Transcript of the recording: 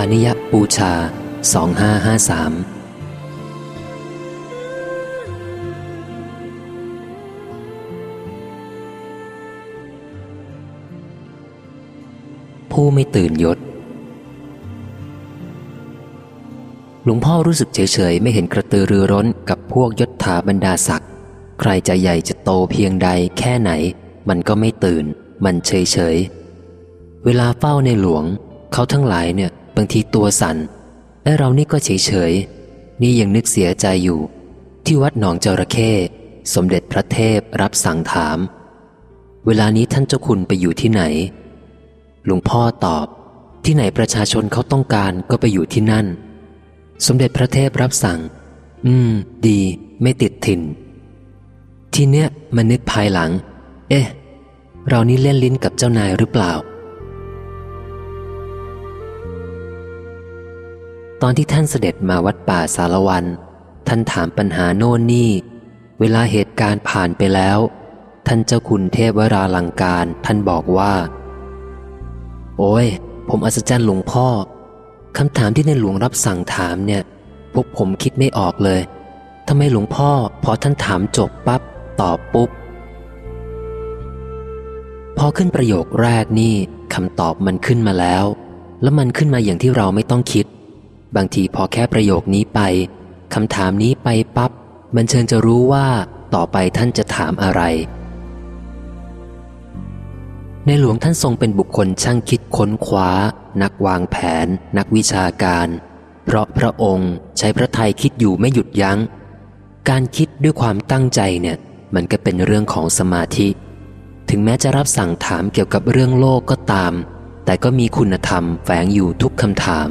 านิยปูชา 2553ผู้ไม่ตื่นยศ หลวงพ่อรู้สึกเฉยๆ ไม่เห็นกระตือรือร้นกับพวกยศถาบรรดาศักดิ์ใครจะใหญ่จะโตเพียงใดแค่ไหน มันก็ไม่ตื่น มันเฉยๆ เวลาเฝ้าในหลวง เขาทั้งหลายเนี่ย บางทีตัวสัน่นไอ้เรานี่ก็เฉยๆนี่ยังนึกเสียใจอยู่ ที่วัดหนองจระเข้สมเด็จพระเทพรับสั่งถาม เวลานี้ท่านเจ้าคุณไปอยู่ที่ไหนหลวงพ่อตอบ ที่ไหนประชาชนเขาต้องการก็ไปอยู่ที่นั่น สมเด็จพระเทพรับสั่ง อืม ดี ไม่ติดถิ่น ทีเนี้ยมันนึกภายหลัง เอ๊ะ เรานี่เล่นลิ้นกับเจ้านายหรือเปล่า ตอนที่ท่านเสด็จมาวัดป่าสารวัน ท่านถามปัญหาโน่นนี่ เวลาเหตุการณ์ผ่านไปแล้ว ท่านเจ้าคุณเทพวราลังการท่านบอกว่า โอ้ย ผมอัศจรรย์หลวงพ่อคำถามที่ในหลวงรับสั่งถามเนี่ย พวกผมคิดไม่ออกเลยทำไมหลวงพ่อพอท่านถามจบปับ๊บตอบปุ๊บ พอขึ้นประโยคแรกนี่คำตอบมันขึ้นมาแล้ว แล้วมันขึ้นมาอย่างที่เราไม่ต้องคิด บางทีพอแค่ประโยคนี้ไปคำถามนี้ไปปับ๊บมันเชิญจะรู้ว่าต่อไปท่านจะถามอะไร ในหลวงท่านทรงเป็นบุคคลช่างคิดค้นคว้า นักวางแผน นักวิชาการ เพราะพระองค์ใช้พระทัยคิดอยู่ไม่หยุดยัง้ง การคิดด้วยความตั้งใจเนี่ย มันก็เป็นเรื่องของสมาธิ ถึงแม้จะรับสั่งถามเกี่ยวกับเรื่องโลกก็ตาม แต่ก็มีคุณธรรมแฝงอยู่ทุกคำถาม